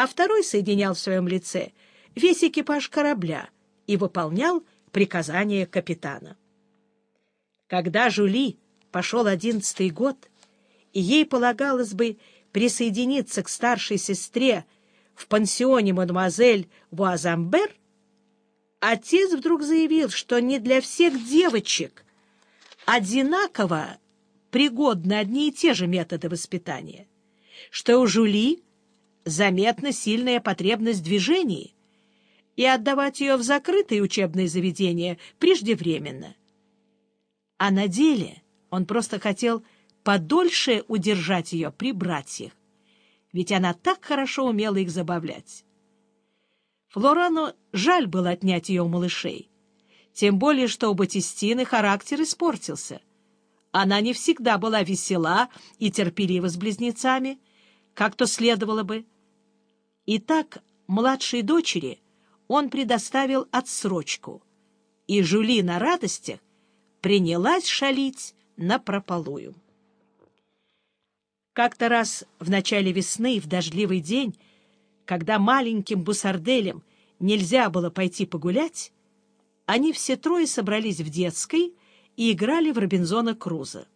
а второй соединял в своем лице весь экипаж корабля и выполнял приказания капитана. Когда Жули пошел одиннадцатый год, и ей полагалось бы присоединиться к старшей сестре в пансионе мадемуазель Вуазамбер, отец вдруг заявил, что не для всех девочек одинаково пригодны одни и те же методы воспитания, что у Жули заметна сильная потребность в движении, и отдавать ее в закрытые учебные заведения преждевременно. А на деле он просто хотел подольше удержать ее при братьях, ведь она так хорошо умела их забавлять. Флорану жаль было отнять ее у малышей, тем более, что у Батистины характер испортился. Она не всегда была весела и терпелива с близнецами, как то следовало бы. И так младшей дочери он предоставил отсрочку, и Жюли на радостях принялась шалить напропалую. Как-то раз в начале весны, в дождливый день, когда маленьким бусарделям нельзя было пойти погулять, они все трое собрались в детской и играли в Робинзона Круза.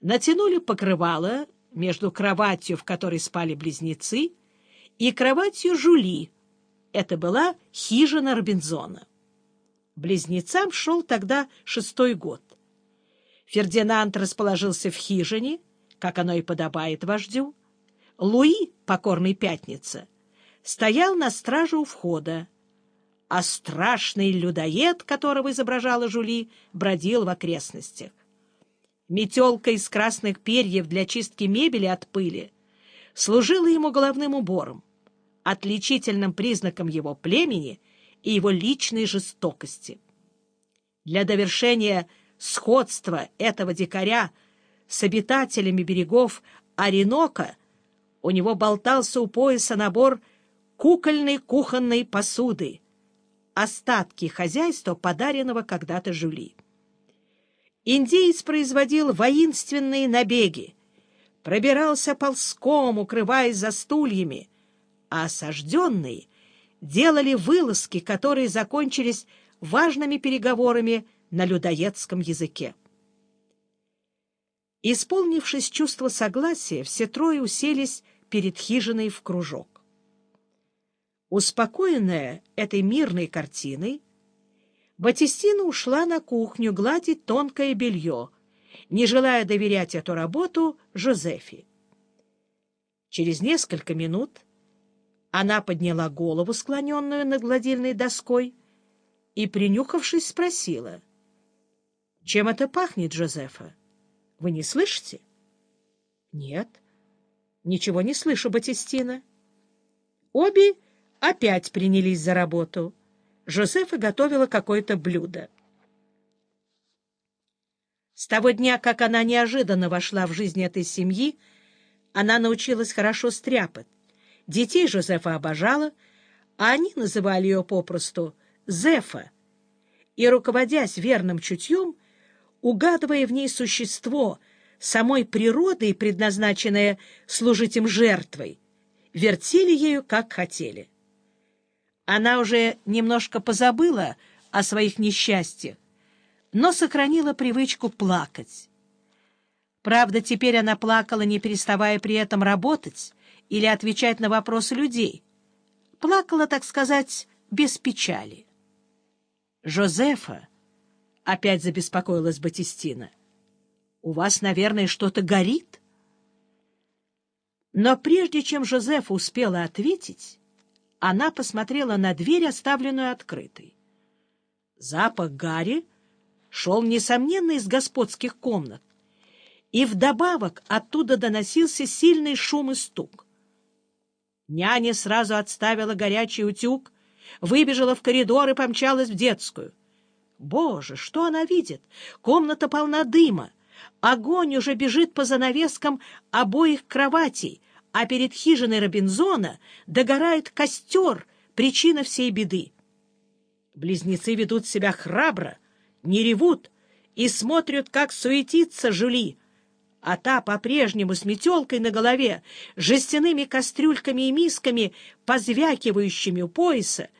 Натянули покрывало между кроватью, в которой спали близнецы, и кроватью Жули. Это была хижина Робинзона. Близнецам шел тогда шестой год. Фердинанд расположился в хижине, как оно и подобает вождю. Луи, покорный пятница, стоял на страже у входа, а страшный людоед, которого изображала Жули, бродил в окрестностях. Метелка из красных перьев для чистки мебели от пыли служила ему головным убором, отличительным признаком его племени и его личной жестокости. Для довершения сходства этого дикаря с обитателями берегов Оренока у него болтался у пояса набор кукольной кухонной посуды, остатки хозяйства, подаренного когда-то Жюли. Индеец производил воинственные набеги, пробирался ползком, укрываясь за стульями, а осажденные делали вылазки, которые закончились важными переговорами на людоедском языке. Исполнившись чувства согласия, все трое уселись перед хижиной в кружок. Успокоенная этой мирной картиной, Батистина ушла на кухню гладить тонкое белье, не желая доверять эту работу Жозефе. Через несколько минут она подняла голову, склоненную над гладильной доской, и, принюхавшись, спросила, «Чем это пахнет, Жозефа? Вы не слышите?» «Нет, ничего не слышу, Батистина». Обе опять принялись за работу. Жозефа готовила какое-то блюдо. С того дня, как она неожиданно вошла в жизнь этой семьи, она научилась хорошо стряпать. Детей Жозефа обожала, а они называли ее попросту Зефа. И, руководясь верным чутьем, угадывая в ней существо самой природы, предназначенное служить им жертвой, вертели ею, как хотели. Она уже немножко позабыла о своих несчастьях, но сохранила привычку плакать. Правда, теперь она плакала, не переставая при этом работать или отвечать на вопросы людей. Плакала, так сказать, без печали. «Жозефа», — опять забеспокоилась Батистина, — «у вас, наверное, что-то горит?» Но прежде чем Жозефа успела ответить, она посмотрела на дверь, оставленную открытой. Запах гари шел, несомненно, из господских комнат, и вдобавок оттуда доносился сильный шум и стук. Няня сразу отставила горячий утюг, выбежала в коридор и помчалась в детскую. Боже, что она видит? Комната полна дыма. Огонь уже бежит по занавескам обоих кроватей, а перед хижиной Робинзона догорает костер, причина всей беды. Близнецы ведут себя храбро, не ревут и смотрят, как суетится Жюли, а та по-прежнему с метелкой на голове, жестяными кастрюльками и мисками, позвякивающими у пояса,